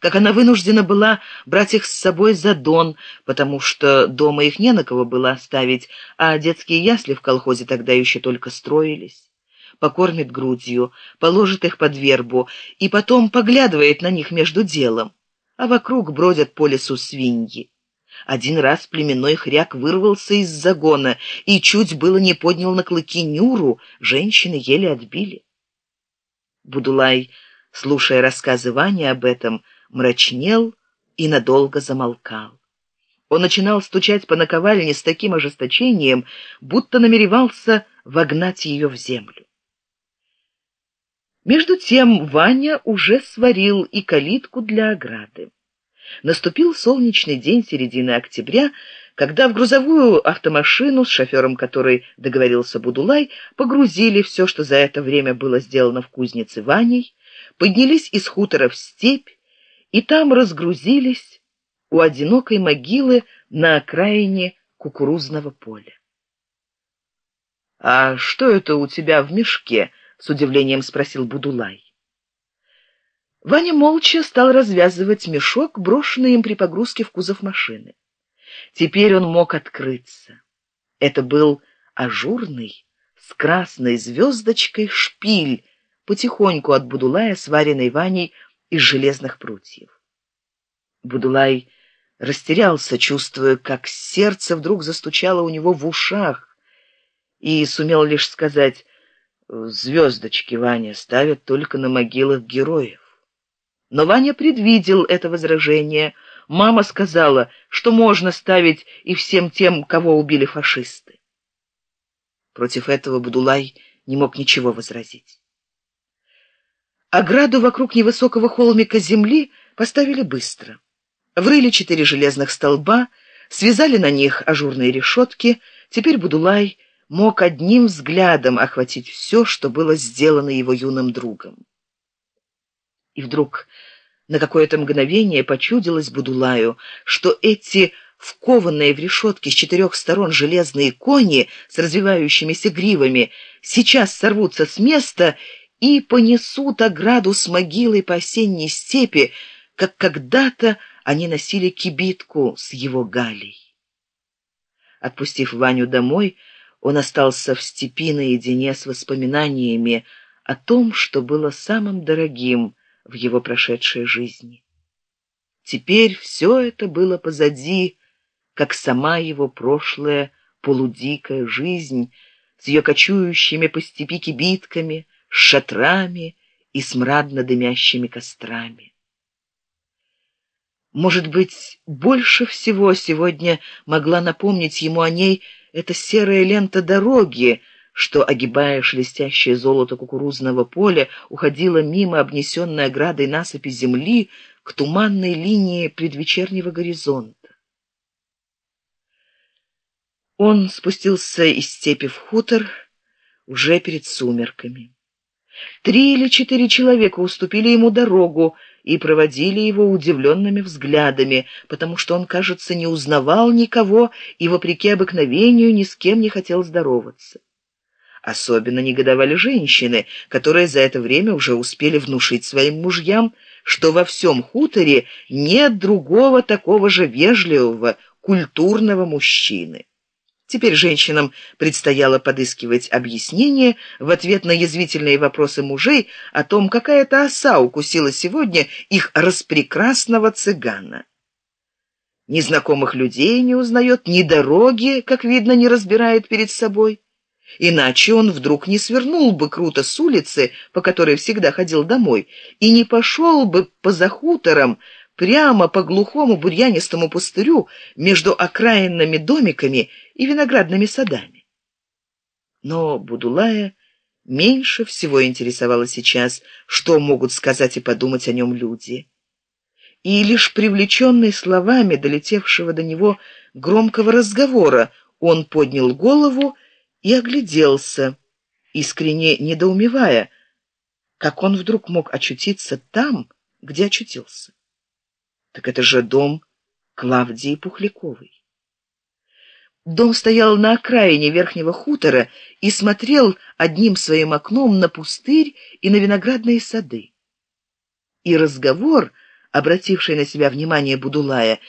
как она вынуждена была брать их с собой за дон, потому что дома их не на кого было оставить, а детские ясли в колхозе тогда еще только строились. Покормит грудью, положит их под вербу и потом поглядывает на них между делом, а вокруг бродят по лесу свиньи. Один раз племенной хряк вырвался из загона и чуть было не поднял на клыки Нюру, женщины еле отбили. Будулай слушая рассказы Вани об этом, мрачнел и надолго замолкал. Он начинал стучать по наковальне с таким ожесточением, будто намеревался вогнать ее в землю. Между тем Ваня уже сварил и калитку для ограды. Наступил солнечный день середины октября, когда в грузовую автомашину, с шофером которой договорился Будулай, погрузили все, что за это время было сделано в кузнице Ваней, поднялись из хутора в степь и там разгрузились у одинокой могилы на окраине кукурузного поля. «А что это у тебя в мешке?» — с удивлением спросил Будулай. Ваня молча стал развязывать мешок, брошенный им при погрузке в кузов машины. Теперь он мог открыться. Это был ажурный, с красной звездочкой шпиль, потихоньку от Будулая, сваренной Ваней из железных прутьев. Будулай растерялся, чувствуя, как сердце вдруг застучало у него в ушах, и сумел лишь сказать «Звездочки, Ваня, ставят только на могилах героев». Но Ваня предвидел это возражение. Мама сказала, что можно ставить и всем тем, кого убили фашисты. Против этого Будулай не мог ничего возразить. Ограду вокруг невысокого холмика земли поставили быстро. Врыли четыре железных столба, связали на них ажурные решетки. Теперь Будулай мог одним взглядом охватить все, что было сделано его юным другом. И вдруг на какое-то мгновение почудилось Будулаю, что эти вкованные в решетки с четырех сторон железные кони с развивающимися гривами сейчас сорвутся с места и понесут ограду с могилой по осенней степи, как когда-то они носили кибитку с его галей. Отпустив Ваню домой, он остался в степи наедине с воспоминаниями о том, что было самым дорогим в его прошедшей жизни. Теперь все это было позади, как сама его прошлая полудикая жизнь с ее кочующими по степи кибитками, шатрами и смрадно дымящими кострами. Может быть, больше всего сегодня могла напомнить ему о ней эта серая лента дороги, что, огибая шелестящее золото кукурузного поля, уходила мимо обнесенной оградой насыпи земли к туманной линии предвечернего горизонта. Он спустился из степи в хутор уже перед сумерками. Три или четыре человека уступили ему дорогу и проводили его удивленными взглядами, потому что он, кажется, не узнавал никого и, вопреки обыкновению, ни с кем не хотел здороваться. Особенно негодовали женщины, которые за это время уже успели внушить своим мужьям, что во всем хуторе нет другого такого же вежливого, культурного мужчины. Теперь женщинам предстояло подыскивать объяснение в ответ на язвительные вопросы мужей о том, какая-то оса укусила сегодня их распрекрасного цыгана. Незнакомых людей не узнает, ни дороги, как видно, не разбирает перед собой. Иначе он вдруг не свернул бы круто с улицы, по которой всегда ходил домой, и не пошел бы по захуторам, прямо по глухому бурьянистому пустырю между окраинными домиками и виноградными садами. Но Будулая меньше всего интересовало сейчас, что могут сказать и подумать о нем люди. И лишь привлеченный словами долетевшего до него громкого разговора, он поднял голову и огляделся, искренне недоумевая, как он вдруг мог очутиться там, где очутился. Так это же дом Клавдии Пухляковой. Дом стоял на окраине верхнего хутора и смотрел одним своим окном на пустырь и на виноградные сады. И разговор обративший на себя внимание Будулая,